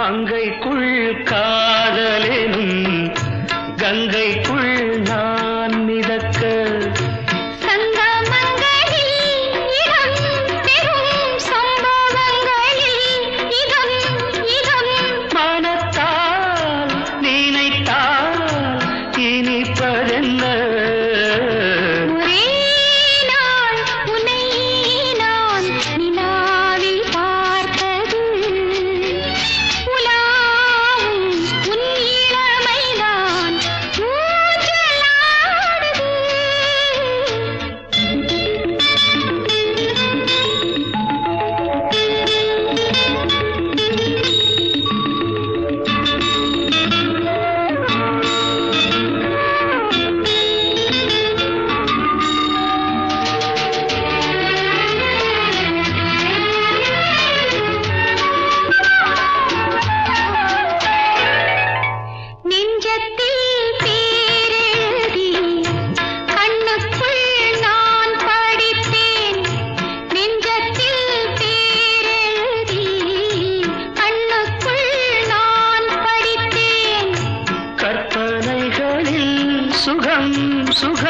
மங்கைக்குள் காதலெனும் கங்கைக்குள்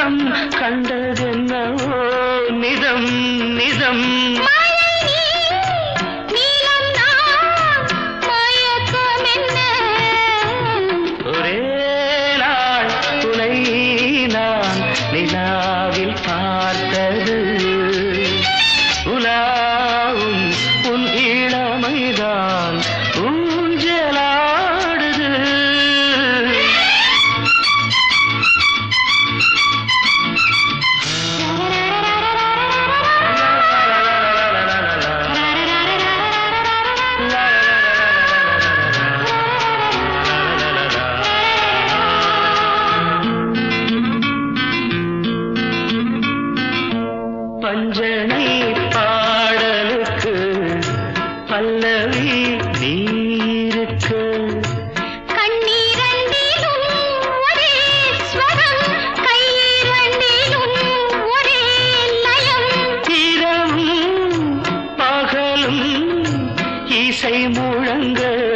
கண்டம் கண்டதென்னவோ? நிதம் நிதம். இசை முழங்கள்